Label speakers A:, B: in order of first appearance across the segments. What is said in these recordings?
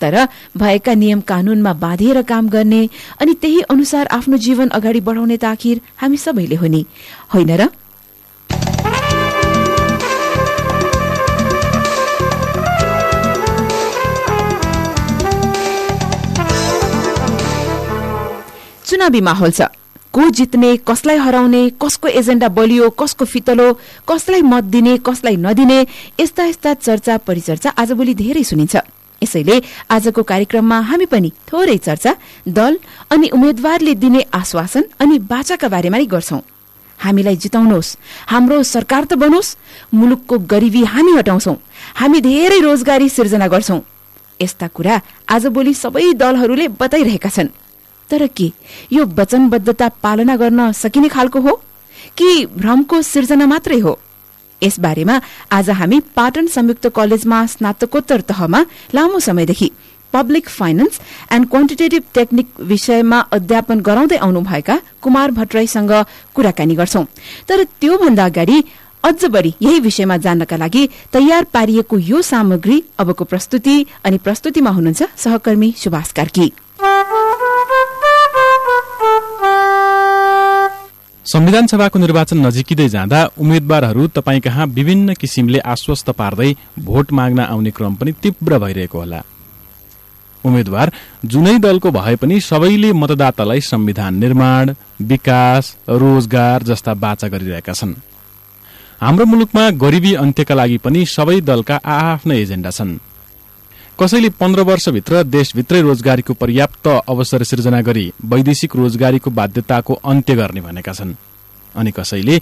A: तर भएका नियम कानूनमा बाँधिएर काम गर्ने अनि त्यही अनुसार आफ्नो जीवन अगाडि बढाउने त आखिर हामी सबैले हो नि होइन र? चुनावी माहौल छ। को जित्ने कसलाई हराउने कसको एजेण्डा बलियो कसको फितलो कसलाई मत दिने कसलाई नदिने यस्ता यस्ता चर्चा परिचर्चा आजभोलि धेरै सुनिन्छ। यसैले आजको कार्यक्रममा हामी पनि थोरै चर्चा दल अनि उम्मेद्वारले दिने आश्वासन अनि बाचाका बारेमा गर्छौं। हामीलाई जिताउनुहोस् हाम्रो सरकार त बनोस् मुलुकको गरिबी हामी हटाउँछौ हामी धेरै रोजगारी सिर्जना गर्छौं। यस्ता कुरा आजभोलि सबै दलहरूले बताइरहेका छन्। तर के यो वचनबद्धता पालना गर्न सकिने खालको हो? कि भ्रमको सिर्जना मात्रै हो? यसबारेमा आज हामी पाटन संयुक्त कलेजमा स्नातकोत्तर तहमा लामो समयदेखि public finance and quantitative technique विषयमा अध्यापन गराउँदै आउनुभएका कुमार भट्टराईसँग कुराकानी गर्छौं। तर त्योभन्दा अगाडि अझ बढ़ी यही विषयमा जान्नका लागि तयार पारिएको यो सामग्री अबको प्रस्तुति अनि प्रस्तुतिमा हुनुहुन्छ सहकर्मी सुभाष कार्की।
B: संविधान सभाको निर्वाचन नजिकिँदै जाँदा उम्मेद्वारहरू तपाईँ कहाँ विभिन्न किसिमले आश्वस्त पार्दै भोट माग्न आउने क्रम पनि तीव्र भइरहेको होला। उम्मेद्वार जुनै दलको भए पनि सबैले मतदातालाई संविधान निर्माण विकास रोजगार जस्ता बाचा गरिरहेका छन्। हाम्रो मुलुकमा गरिबी अन्त्यका लागि पनि सबै दलका आआफ्ना एजेण्डा छन्। कसैले पन्ध्र वर्षभित्र देशभित्रै रोजगारीको पर्याप्त अवसर सिर्जना गरी वैदेशिक रोजगारीको बाध्यताको अन्त्य गर्ने भनेका छन्। अनि कसैले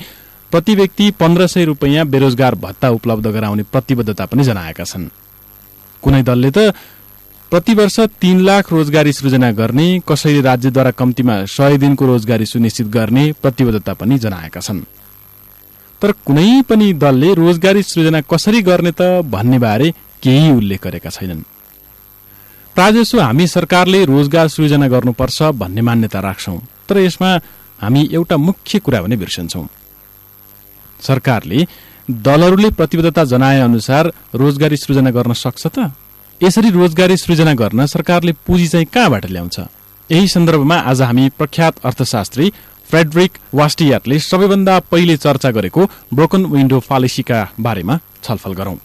B: प्रति व्यक्ति पन्ध्र सय रुपियाँ बेरोजगार भत्ता उपलब्ध गराउने प्रतिबद्धता पनि जनाएका छन्। कुनै दलले त प्रति वर्ष तीन लाख रोजगारी सृजना गर्ने कसैले राज्यद्वारा कम्तीमा सय दिनको रोजगारी सुनिश्चित गर्ने प्रतिबद्धता पनि जनाएका छन्। तर कुनै पनि दलले रोजगारी सृजना कसरी गर्ने त भन्ने बारे केही उल्लेख गरेका छैनन्। प्रायजसो हामी सरकारले रोजगार सृजना गर्नुपर्छ भन्ने मान्यता राख्छौं तर यसमा हामी एउटा मुख्य कुरा भने बिर्सन्छौं। सरकारले दलहरूले प्रतिबद्धता जनाए अनुसार रोजगारी सृजना गर्न सक्छ त? यसरी रोजगारी सृजना गर्न सरकारले पुँजी चाहिँ कहाँबाट ल्याउँछ? यही सन्दर्भमा आज हामी प्रख्यात अर्थशास्त्री फ्रेडरिक वास्टियाटले सबैभन्दा पहिले चर्चा गरेको ब्रोकन विन्डो फालेसीका बारेमा छलफल गरौं।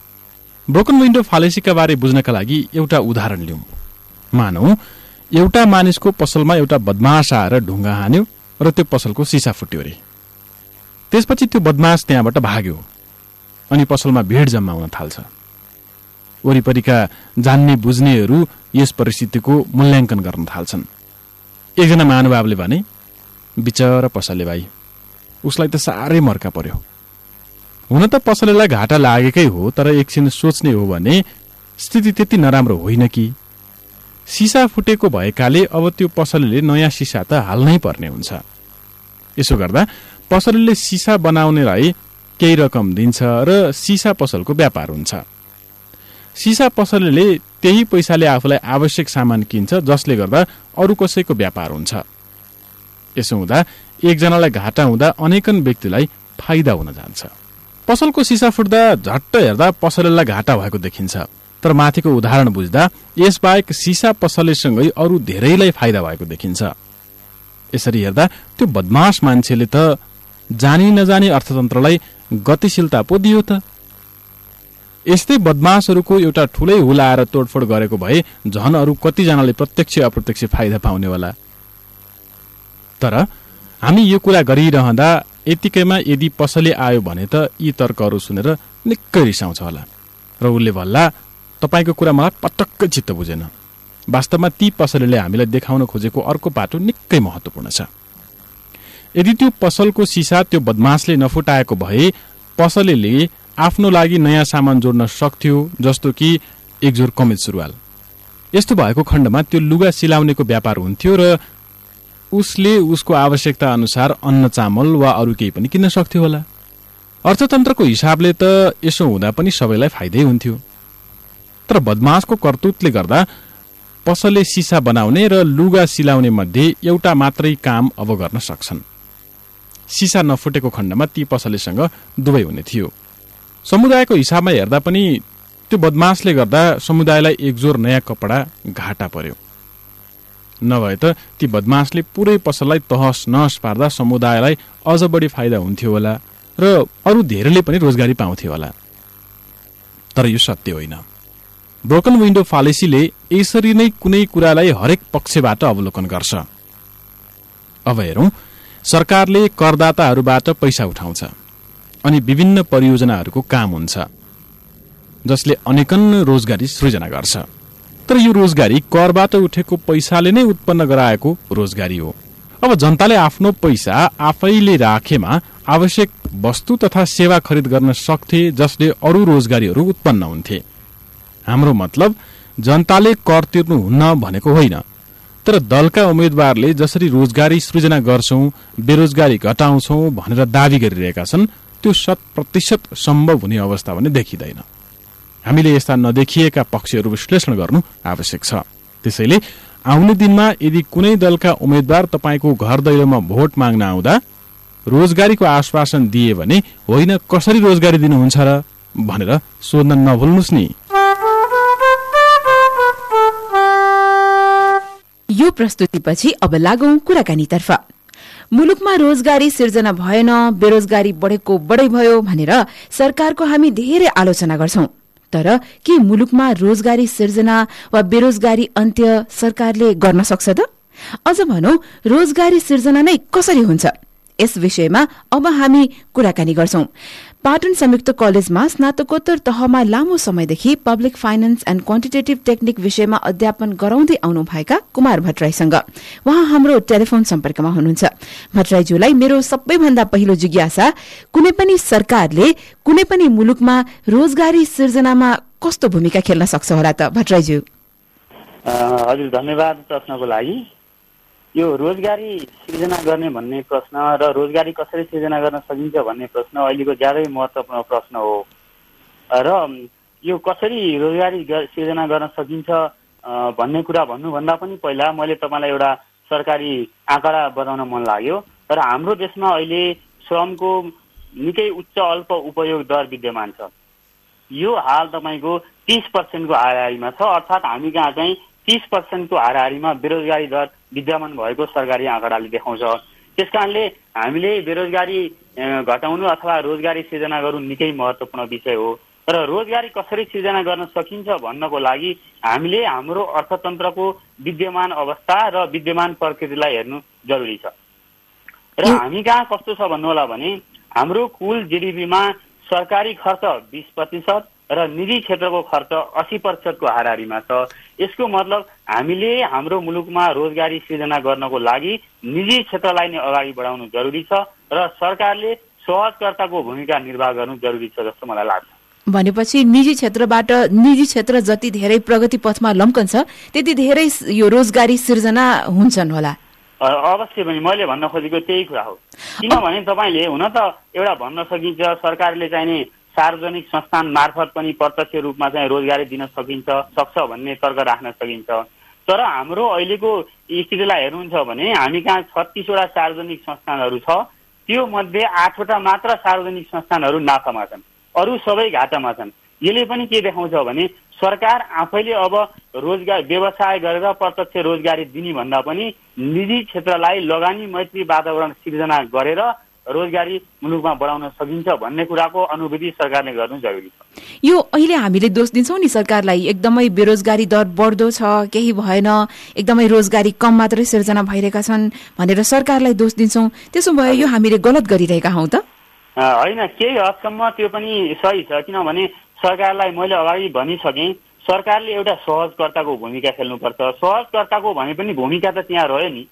B: ब्रोकन विन्डो फालेसीका बारे बुझ्नका लागि एउटा उदाहरण लिउँ। मानौ एउटा मानिसको पसलमा एउटा बदमास आएर ढुङ्गा हान्यो र त्यो पसलको सिसा फुट्यो अरे त्यसपछि त्यो बदमास त्यहाँबाट भाग्यो अनि पसलमा भिड जम्मा हुन थाल्छ। वरिपरिका जान्ने बुझ्नेहरू यस परिस्थितिको मूल्याङ्कन गर्न थाल्छन्। एकजना महानुभावले भने बिचर पसले भाइ उसलाई त साह्रै मर्का पर्यो। हुन त पसलेलाई घाटा लागेकै हो तर एकछिन सोच्ने हो भने स्थिति त्यति नराम्रो होइन कि? सिसा फुटेको भएकाले अब त्यो पसलेले नयाँ सिसा त हाल्नै पर्ने हुन्छ। यसो गर्दा पसलेले सिसा बनाउनेलाई केही रकम दिन्छ र सिसा पसलको व्यापार हुन्छ। सिसा पसलेले त्यही पैसाले आफूलाई आवश्यक सामान किन्छ जसले गर्दा अरू कसैको व्यापार हुन्छ। यसो हुँदा एकजनालाई घाटा हुँदा अनेकन व्यक्तिलाई फाइदा हुन जान्छ। पसलको सिसा फुट्दा झट्ट हेर्दा पसलेलाई घाटा भएको देखिन्छ। तर माथिको उदाहरण बुझ्दा यसबाहेक सिसा पसलेसँगै अरू धेरैलाई फाइदा भएको देखिन्छ। यसरी हेर्दा त्यो बदमास मान्छेले त जानी नजानी अर्थतन्त्रलाई गतिशीलता पो दियो त। यस्तै बदमासहरूको एउटा ठूलै हुल आएर तोडफोड गरेको भए झन अरू कतिजनाले प्रत्यक्ष अप्रत्यक्ष फाइदा पाउने होला तर हामी यो कुरा गरिरहँदा यतिकैमा यदि पसले आयो भने त यी तर्कहरू सुनेर निकै रिसाउँछ होला। र उसले भल्ला तपाईँको कुरा मलाई पटक्कै चित्त बुझेन। वास्तवमा ती पसलेले हामीलाई देखाउन खोजेको अर्को बाटो निकै महत्वपूर्ण छ। यदि त्यो पसलको सिसा त्यो बदमासले नफुटाएको भए पसलेले आफ्नो लागि नयाँ सामान जोड्न सक्थ्यो जस्तो कि एकजोर कमेज सुरुवाल। यस्तो भएको खण्डमा त्यो लुगा सिलाउनेको व्यापार हुन्थ्यो र उसले उसको आवश्यकता अनुसार अन्न चामल वा अरू केही पनि किन्न सक्थ्यो होला। अर्थतन्त्रको हिसाबले त यसो हुँदा पनि सबैलाई फाइदै हुन्थ्यो। तर बदमासको कर्तुतले गर्दा पसलले सिसा बनाउने र लुगा सिलाउने मध्ये एउटा मात्रै काम अब गर्न सक्छन्। सिसा नफुटेको खण्डमा ती पसलेसँग दुवै हुने थियो। समुदायको हिसाबमा हेर्दा पनि त्यो बदमासले गर्दा समुदायलाई एकजोर नयाँ कपडा घाटा पर्यो। नभए त ती बदमासले पुरै पसललाई तहस नहस पार्दा समुदायलाई अझ बढी फाइदा हुन्थ्यो होला र अरू धेरैले पनि रोजगारी पाउँथ्यो होला। तर यो सत्य होइन। ब्रोकन विन्डो फालेसीले यसरी नै कुनै कुरालाई हरेक पक्षबाट अवलोकन गर्छ। अब हेरौं सरकारले करदाताहरूबाट पैसा उठाउँछ अनि विभिन्न परियोजनाहरूको काम हुन्छ जसले अनेकन रोजगारी सृजना गर्छ। तर यो रोजगारी करबाट उठेको पैसाले नै उत्पन्न गराएको रोजगारी हो। अब जनताले आफ्नो पैसा आफैले राखेमा आवश्यक वस्तु तथा सेवा खरिद गर्न सक्थे जसले अरू रोजगारीहरू उत्पन्न हुन्थे। हाम्रो मतलब जनताले कर तिर्नुहुन्न भनेको होइन। तर दलका उम्मेद्वारले जसरी रोजगारी सृजना गर्छौं बेरोजगारी घटाउँछौ भनेर दावी गरिरहेका छन् त्यो शत प्रतिशत सम्भव हुने अवस्था भने देखिँदैन। हामीले यस्ता नदेखिएका पक्षहरू विश्लेषण गर्नु आवश्यक छ। त्यसैले आउने दिनमा यदि कुनै दलका उम्मेद्वार तपाईँको घर दैलोमा भोट माग्न आउँदा रोजगारीको आश्वासन दिए भने होइन कसरी रोजगारी दिनुहुन्छ र? भनेर सोध्न नभुल्नुहोस् नि।
A: यो प्रस्तुतिपछि अब लागौं कुराकानीतर्फ। मुलुकमा रोजगारी सिर्जना भएन बेरोजगारी बढेको बढै भयो भनेर सरकारको हामी धेरै आलोचना गर्छौं। तर के मुलुकमा रोजगारी सिर्जना वा बेरोजगारी अन्त्य सरकारले गर्न सक्छ त? अझ भनौं रोजगारी सिर्जना नै कसरी हुन्छ? यस विषयमा अब हामी कुराकानी गर्छौं। पाटन संयुक्त कलेजमा स्नातकोत्तर तहमा लामो समयदेखि public finance and quantitative technique विषयमा अध्यापन गराउँदै आउनुभएका कुमार भट्टराईसँग। उहाँ हाम्रो टेलिफोन सम्पर्कमा हुनुहुन्छ। भट्टराईज्यूलाई मेरो सबैभन्दा पहिलो जिज्ञासा कुनै पनि सरकारले कुनै पनि मुलुकमा रोजगारी सिर्जनामा कस्तो भूमिका खेल्न सक्छ होला त? भट्टराईज्यू।
C: हजुर धन्यवाद प्रश्नको लागि। यो रोजगारी सिर्जना गर्ने भन्ने प्रश्न र रोजगारी कसरी सिर्जना गर्न सकिन्छ भन्ने प्रश्न अहिलेको ज्यादै महत्त्वपूर्ण प्रश्न हो। र यो कसरी रोजगारी सिर्जना गर्न सकिन्छ भन्ने कुरा भन्नुभन्दा पनि पहिला मैले तपाईँलाई एउटा सरकारी आँकडा बताउन मन लाग्यो तर हाम्रो देशमा अहिले श्रमको निकै उच्च अल्प उपयोग दर विद्यमान छ। यो हाल तपाईँको तिस पर्सेन्टको हाराहारीमा छ अर्थात् हामी कहाँ चाहिँ तिस पर्सेन्टको हाराहारीमा बेरोजगारी दर विद्यमान भएको सरकारी आँकडाले देखाउँछ। त्यस कारणले हामीले बेरोजगारी घटाउनु अथवा रोजगारी सिर्जना गर्नु निकै महत्त्वपूर्ण विषय हो। तर रोजगारी कसरी सिर्जना गर्न सकिन्छ भन्नको लागि हामीले हाम्रो अर्थतन्त्रको विद्यमान अवस्था र विद्यमान प्रकृतिलाई हेर्नु जरुरी छ। र हामी कहाँ कस्तो छ भन्नु होला भने हाम्रो कुल जिडिपीमा सरकारी खर्च बिस प्रतिशत र निजी क्षेत्रको खर्च अस्सी प्रतिशतको हाराहारीमा छ। यसको मतलब हामीले हाम्रो मुलुकमा रोजगारी सिर्जना गर्नको लागि निजी क्षेत्रलाई नै अगाडि बढाउनु जरुरी छ र सरकारले सहजकर्ताको भूमिका निर्वाह गर्नु जरुरी छ जस्तो मलाई लाग्छ।
A: भनेपछि निजी क्षेत्रबाट निजी क्षेत्र जति धेरै प्रगति पथमा लम्कन्छ त्यति धेरै यो रोजगारी सिर्जना हुन्छन् होला।
C: अवश्य पनि मैले भन्न खोजेको त्यही कुरा हो। किनभने तपाईँले हुन त एउटा भन्न सकिन्छ सरकारले चाहिने सार्वजनिक संस्थान मार्फत पनि प्रत्यक्ष रूपमा चाहिँ रोजगारी दिन सकिन्छ सक्छ भन्ने तर्क राख्न सकिन्छ। तर हाम्रो अहिलेको स्थितिलाई हेर्नुहुन्छ भने हामी कहाँ छत्तिसवटा सार्वजनिक संस्थानहरू छ त्यो मध्ये आठवटा मात्र सार्वजनिक संस्थानहरू नाफामा छन् अरू सबै घाटामा छन्। यसले पनि के देखाउँछ भने सरकार आफैले अब रोजगार व्यवसाय गरेर प्रत्यक्ष रोजगारी दिने भन्दा पनि निजी क्षेत्रलाई लगानी मैत्री वातावरण सिर्जना गरेर रोजगारी मुलुकमा बढाउन सकिन्छ भन्ने कुराको अनुभूति सरकारले गर्नु जरुरी छ।
A: यो अहिले हामीले दोष दिन्छौँ नि सरकारलाई। एकदमै बेरोजगारी दर बढ्दो छ केही भएन एकदमै रोजगारी कम मात्रै सिर्जना भइरहेका छन् भनेर सरकारलाई दोष दिन्छौँ। त्यसो भए यो हामीले गलत गरिरहेका हौ त?
C: होइन केही हदसम्म त्यो पनि सही छ। किनभने सरकारलाई मैले अगाडि भनिसकेँ सरकारले एउटा सहजकर्ताको भूमिका खेल्नुपर्छ। सहजकर्ताको भने पनि भूमिका त त्यहाँ रह्यो नि।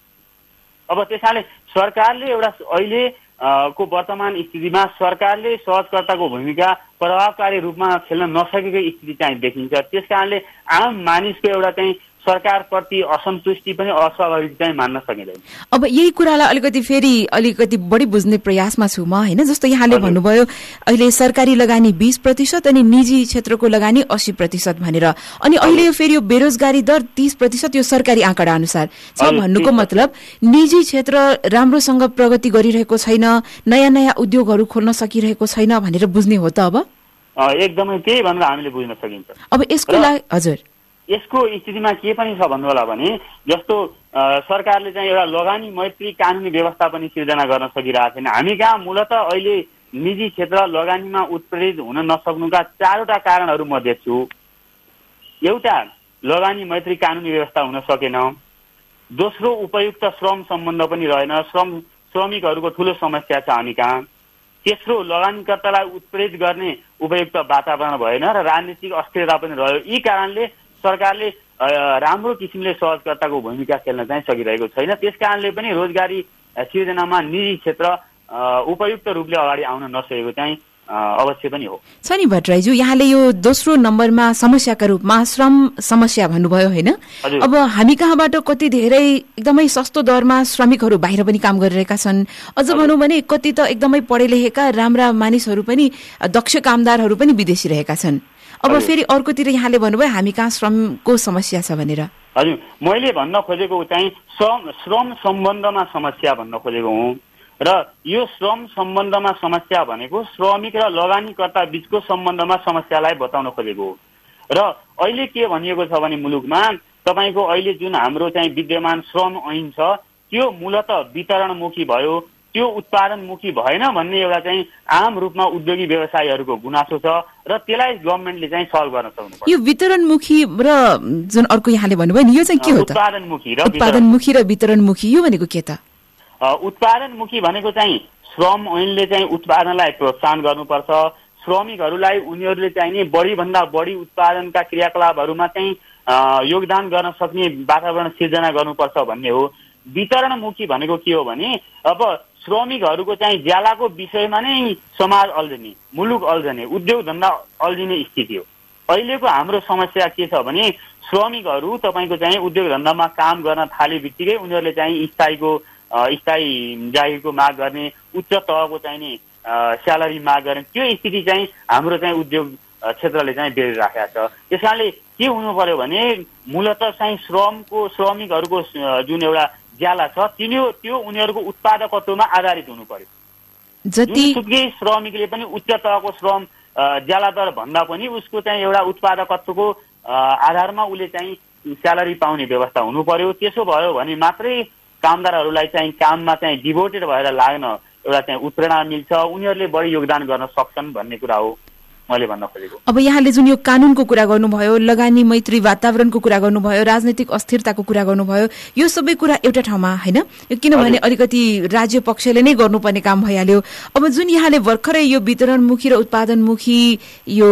C: अब त्यसैले सरकारले एउटा अहिले को वर्तमान स्थितिमा सरकारले सहजकर्ताको भूमिका प्रभावकारी रूपमा खेल्न नसकेको स्थिति चाहिँ देखिन्छ। त्यस कारणले आम मानिसको एउटा चाहिँ सरकारप्रति असन्तुष्टि पनि अस्वाभाविक चाहिँ मान्न सकिँदैन।
A: अब यही कुरालाई अलिकति फेरि अलिकति बढी बुझ्ने प्रयासमा छु म होइन? जस्तो यहाँले। भन्नुभयो अहिले सरकारी लगानी बिस प्रतिशत अनि निजी क्षेत्रको लगानी अस्सी प्रतिशत भनेर। अनि अहिले यो फेरि यो बेरोजगारी दर तीस प्रतिशत यो सरकारी आँकडा अनुसार। छ भन्नुको
C: 30%.
A: मतलब निजी क्षेत्र राम्रोसँग प्रगति गरिरहेको छैन नयाँ नयाँ उद्योगहरू खोल्न सकिरहेको छैन भनेर बुझ्ने हो त अब?
C: एकदमै त्यही भनेर हामीले बुझ्न सकिन्छ।
A: अब यसको लागि हजुर।
C: यसको स्थितिमा के पनि छ भन्नु होला भने जस्तो सरकारले चाहिँ एउटा लगानी मैत्री कानुनी व्यवस्था पनि सिर्जना गर्न सकिरहेको छैन। हामी कहाँ मूलत अहिले निजी क्षेत्र लगानीमा उत्प्रेरित हुन नसक्नुका चारवटा कारणहरू म देख्छु। एउटा लगानी मैत्री कानुनी व्यवस्था हुन सकेन। दोस्रो उपयुक्त श्रम सम्बन्ध पनि रहेन। श्रम श्रमिकहरूको ठुलो समस्या छ हामी कहाँ। तेस्रो लगानीकर्तालाई उत्प्रेरित गर्ने उपयुक्त वातावरण भएन र राजनीतिक अस्थिरता पनि रह्यो। यी कारणले सरकारले राम्रो किसिमले सहजकर्ताको भूमिका खेल्न चाहिँ सकिरहेको छैन। त्यस कारणले पनि रोजगारी सिर्जनामा निजी क्षेत्र उपयुक्त रूपले अगाडि आउन नसकेको चाहिँ अवश्य पनि हो।
A: छ नि भट्टराईज्यू यहाँले यो दोस्रो नम्बरमा समस्याका रूपमा श्रम समस्या भन्नुभयो होइन। अब हामी कहाँबाट कति धेरै एकदमै सस्तो दरमा श्रमिकहरू बाहिर पनि काम गरिरहेका छन्? अझ भनौँ भने कति त एकदमै पढे लेखेका राम्रा मानिसहरू पनि दक्ष कामदारहरू पनि विदेशी रहेका छन्। अब। फेरि अर्कोतिर यहाँले भन्नुभयो हामी कहाँ श्रमको समस्या छ भनेर।
C: हजुर मैले भन्न खोजेको चाहिँ श्रम श्रम सम्बन्धमा समस्या भन्न खोजेको हुँ। र यो श्रम सम्बन्धमा समस्या भनेको श्रमिक र लगानीकर्ता बिचको सम्बन्धमा समस्यालाई बताउन खोजेको हो। र अहिले के भनिएको छ भने मुलुकमा तपाईँको अहिले जुन हाम्रो चाहिँ विद्यमान श्रम ऐन छ त्यो मूलत वितरणमुखी भयो। त्यो उत्पादनमुखी भएन भन्ने एउटा चाहिँ आम रूपमा उद्योगी व्यवसायीहरूको गुनासो छ र त्यसलाई गभर्मेन्टले चाहिँ सल्भ गर्न सक्नुपर्छ।
A: यो वितरणमुखी र जुन अर्को यहाँले भन्नुभयो नि यो चाहिँ के हो त?
C: उत्पादनमुखी र
A: उत्पादनमुखी र वितरणमुखी यो भनेको के त?
C: उत्पादनमुखी भनेको चाहिँ श्रम ऐनले चाहिँ उत्पादनलाई प्रोत्साहन गर्नुपर्छ। श्रमिकहरूलाई उनीहरूले चाहिँ नि बढीभन्दा बढी उत्पादनका क्रियाकलापहरूमा चाहिँ योगदान गर्न सक्ने वातावरण सिर्जना गर्नुपर्छ भन्ने हो। वितरणमुखी भनेको के हो भने अब श्रमिकहरूको चाहिँ ज्यालाको विषयमा नै समाज अल्झने मुलुक अल्झने उद्योग धन्दा अल्झिने स्थिति हो। अहिलेको हाम्रो समस्या के छ भने श्रमिकहरू तपाईँको चाहिँ उद्योग धन्दामा काम गर्न थाले बित्तिकै उनीहरूले चाहिँ स्थायीको स्थायी जागिरको माग गर्ने उच्च तहको चाहिँ नि स्यालेरी माग गर्ने त्यो स्थिति चाहिँ हाम्रो चाहिँ उद्योग क्षेत्रले चाहिँ बेरिराखेको छ। त्यस कारणले के हुनु पर्यो भने मूलत चाहिँ श्रमको श्रमिकहरूको जुन एउटा ज्याला छ तिनीहरू त्यो उनीहरूको उत्पादकत्वमा आधारित हुनु पर्यो
A: जति
C: जुनसुकै श्रमिकले पनि उच्च तहको श्रम ज्याला दर भन्दा पनि उसको चाहिँ एउटा उत्पादकत्वको आधारमा उसले चाहिँ स्यालेरी पाउने व्यवस्था हुनु पर्यो त्यसो भयो भने मात्रै कामदारहरूलाई चाहिँ काममा चाहिँ डिभोटेड भएर लाग्न एउटा चाहिँ उत्प्रेरणा मिल्छ। उनीहरूले बढी योगदान गर्न सक्छन् भन्ने कुरा हो। मैले भन्न खोजेको।
A: अब यहाँले जुन यो कानूनको कुरा गर्नुभयो लगानी मैत्री वातावरणको कुरा गर्नुभयो राजनैतिक अस्थिरताको कुरा गर्नुभयो यो सबै कुरा एउटा ठाउँमा होइन? किनभने। अलिकति राज्य पक्षले नै गर्नुपर्ने काम भइहाल्यो। अब जुन यहाँले भर्खरै यो वितरणमुखी र उत्पादनमुखी यो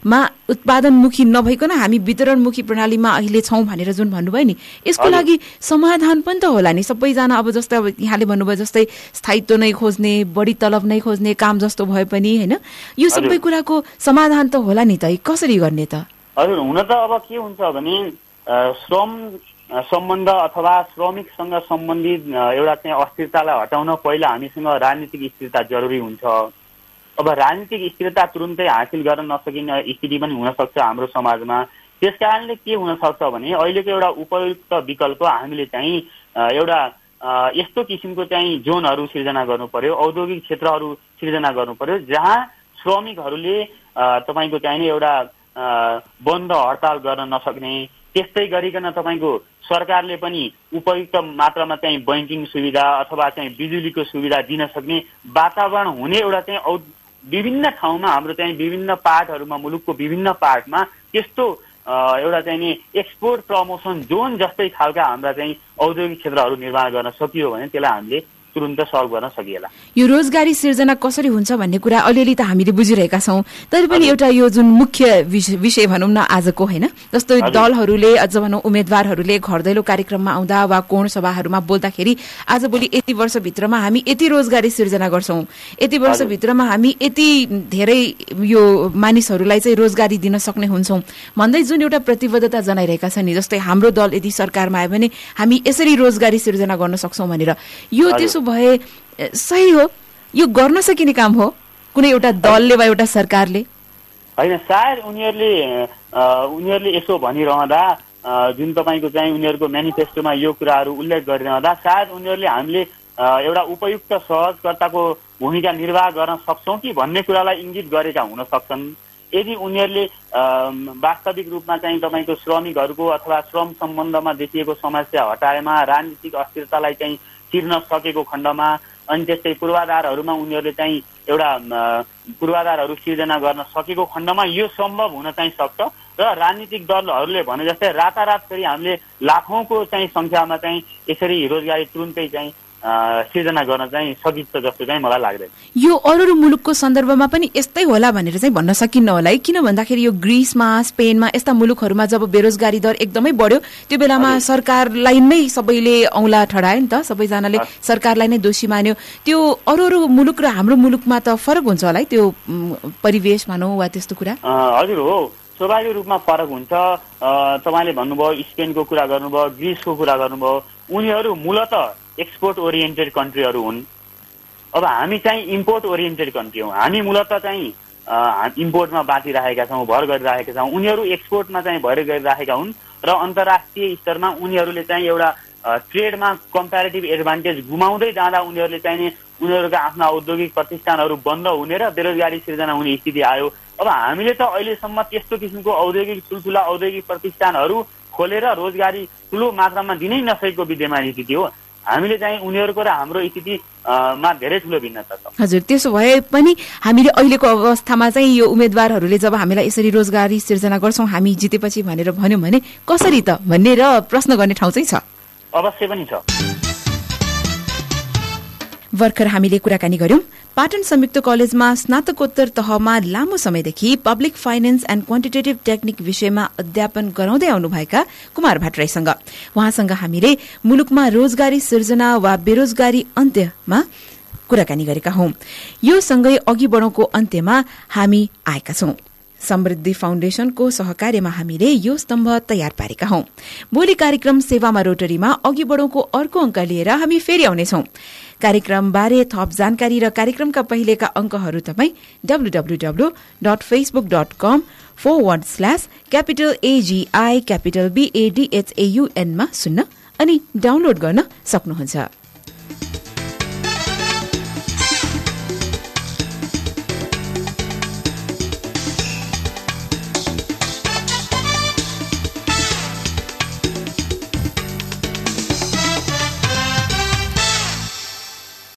A: प्रणालीमा उत्पादनमुखी नभइकन हामी वितरणमुखी प्रणालीमा अहिले छौँ भनेर जुन भन्नुभयो नि यसको। लागि समाधान पनि त होला नि। सबैजना अब जस्तै अब यहाँले भन्नुभयो जस्तै स्थायित्व नै खोज्ने बढी तलब नै खोज्ने काम जस्तो भए पनि होइन? यो सबै। कुराको समाधान त होला नि त। कसरी गर्ने त?
C: हजुर हुन त अब के हुन्छ भने श्रम सम्बन्ध अथवा श्रमिकसँग सम्बन्धित एउटा चाहिँ अस्थिरतालाई हटाउन पहिला हामीसँग राजनीतिक स्थिरता जरुरी हुन्छ। अब राजनीतिक स्थिरता तुरुन्तै हासिल गर्न नसकिने स्थिति पनि हुन सक्छ हाम्रो समाजमा। त्यस कारणले के हुन सक्छ भने अहिलेको एउटा उपयुक्त विकल्प हामीले चाहिँ एउटा यस्तो किसिमको चाहिँ जोनहरू सिर्जना गर्नु पर्यो औद्योगिक क्षेत्रहरू सिर्जना गर्नु पर्यो जहाँ श्रमिकहरूले तपाईँको चाहिने एउटा बन्द हडताल गर्न नसक्ने त्यस्तै गरिकन तपाईँको सरकारले पनि उपयुक्त मात्रामा चाहिँ बैङ्किङ सुविधा अथवा चाहिँ बिजुलीको सुविधा दिन सक्ने वातावरण हुने एउटा चाहिँ विभिन्न ठाउँमा हाम्रो चाहिँ विभिन्न पार्टहरूमा मुलुकको विभिन्न पार्टमा त्यस्तो एउटा चाहिँ नि एक्सपोर्ट प्रमोसन जोन जस्तै खालका हाम्रा चाहिँ औद्योगिक क्षेत्रहरू निर्माण गर्न सकियो भने त्यसलाई हामीले तुरुन्त सल्भ गर्न सकिएला।
A: यो रोजगारी सिर्जना कसरी हुन्छ भन्ने कुरा अलिअलि त हामीले बुझिरहेका छौँ। तर पनि एउटा यो जुन मुख्य विषय भनौँ न आजको होइन? जस्तो दलहरूले अझ भनौँ उम्मेद्वारहरूले घर दैलो कार्यक्रममा आउँदा वा कोण सभाहरूमा बोल्दाखेरि आज भोलि यति वर्षभित्रमा हामी यति रोजगारी सिर्जना गर्छौँ। यति वर्षभित्रमा हामी यति धेरै यो मानिसहरूलाई चाहिँ रोजगारी दिन सक्ने हुन्छौँ। भन्दै जुन एउटा प्रतिबद्धता जनाइरहेका छन् नि जस्तै हाम्रो दल यदि सरकारमा आयो भने हामी यसरी रोजगारी सिर्जना गर्न सक्छौँ भनेर। यो त्यसो भए सही हो। यो गर्न सकिने काम हो कुनै एउटा दलले वा एउटा सरकारले।
C: होइन सायद उनीहरूले उनीहरूले यसो भनिरहँदा जुन तपाईँको चाहिँ उनीहरूको मेनिफेस्टोमा यो कुराहरू उल्लेख गरिरहँदा सायद उनीहरूले हामीले एउटा उपयुक्त सहजकर्ताको भूमिका निर्वाह गर्न सक्छौँ कि भन्ने कुरालाई इङ्गित गरेका हुन सक्छन्। यदि उनीहरूले वास्तविक रूपमा चाहिँ तपाईँको श्रमिकहरूको अथवा श्रम सम्बन्धमा देखिएको समस्या हटाएमा राजनीतिक अस्थिरतालाई चाहिँ तिर्न सकेको खण्डमा अनि त्यस्तै पूर्वाधारहरूमा उनीहरूले चाहिँ एउटा पूर्वाधारहरू सिर्जना गर्न सकेको खण्डमा यो सम्भव हुन चाहिँ सक्छ। र राजनीतिक दलहरूले भने जस्तै रातारात फेरि हामीले लाखौँको चाहिँ सङ्ख्यामा चाहिँ यसरी रोजगारी तुरुन्तै चाहिँ सिर्जना गर्न चाहिँ सकिन्छ जस्तो चाहिँ मलाई लाग्दैन।
A: यो अरू अरू मुलुकको सन्दर्भमा पनि यस्तै होला भनेर चाहिँ भन्न सकिन्न होला है। किन भन्दाखेरि यो ग्रिसमा स्पेनमा यस्ता मुलुकहरूमा जब बेरोजगारी दर एकदमै बढ्यो त्यो बेलामा सरकारलाई नै सबैले औँला ठडायो नि त। सबैजनाले सरकारलाई नै दोषी मान्यो। त्यो अरू अरू मुलुक र हाम्रो मुलुकमा त फरक हुन्छ होला है त्यो परिवेश भनौँ वा त्यस्तो कुरा।
C: हजुर हो। स्वाभाविक रूपमा फरक हुन्छ। तपाईँले भन्नुभयो स्पेनको कुरा गर्नुभयो ग्रिसको कुरा गर्नुभयो। उनीहरू मूलत एक्सपोर्ट ओरिएन्टेड कन्ट्रीहरू हुन्। अब हामी चाहिँ इम्पोर्ट ओरिएन्टेड कन्ट्री हौँ। हामी मूलत चाहिँ इम्पोर्टमा बाँचिरहेका छौँ भर गरिरहेका छौँ। उनीहरू एक्सपोर्टमा चाहिँ भर गरिरहेका हुन् र अन्तर्राष्ट्रिय स्तरमा उनीहरूले चाहिँ एउटा ट्रेडमा कम्पेरिटिभ एडभान्टेज गुमाउँदै जाँदा उनीहरूले चाहिँ उनीहरूका आफ्ना औद्योगिक प्रतिष्ठानहरू बन्द हुने र बेरोजगारी सिर्जना हुने स्थिति आयो। अब हामीले त अहिलेसम्म त्यस्तो किसिमको औद्योगिक ठुल्ठुला औद्योगिक प्रतिष्ठानहरू खोलेर रोजगारी ठुलो मात्रामा दिनै नसकेको विद्यमान स्थिति हो। हामीले चाहिँ उनीहरूको र हाम्रो स्थितिमा धेरै ठुलो भिन्नता छ।
A: हजुर त्यसो भए पनि हामीले अहिलेको अवस्थामा चाहिँ यो उम्मेद्वारहरूले जब हामीलाई यसरी रोजगारी सिर्जना गर्छौँ हामी जितेपछि भनेर भन्यौँ भने कसरी त? भन्ने र प्रश्न गर्ने ठाउँ चाहिँ छ।
C: अवश्य पनि छ।
A: भर्खर हामीले कुराकानी गर्यौं पाटन संयुक्त कलेजमा स्नातकोत्तर तहमा लामो समयदेखि public finance and quantitative technique विषयमा अध्यापन गराउँदै आउनुभएका कुमार भट्टराईसँग उहाँसँग हामीले मुलुकमा रोजगारी सिर्जना वा बेरोजगारी अन्त्यमा कुराकानी गरेका हौं। यो सँगै अघि बढ़ौको अन्त्यमा हामी आएका छौं। समृद्धि फाउन्डेशनको सहकार्यमा हामीले यो स्तम्भ तयार पारेका हौं। भोलि कार्यक्रम सेवामा रोटरीमा अघि बढ़ौको अर्को अंक लिएर हामी फेरि आउनेछौं। कार्यक्रमबारे थप जानकारी र कार्यक्रमका पहिलेका अंकहरू तपाईँ W W W dot Facebook dot com forward slash capital A G I capital बीएडीएचएयूएनमा सुन्न अनि डाउनलोड गर्न सक्नुहुन्छ।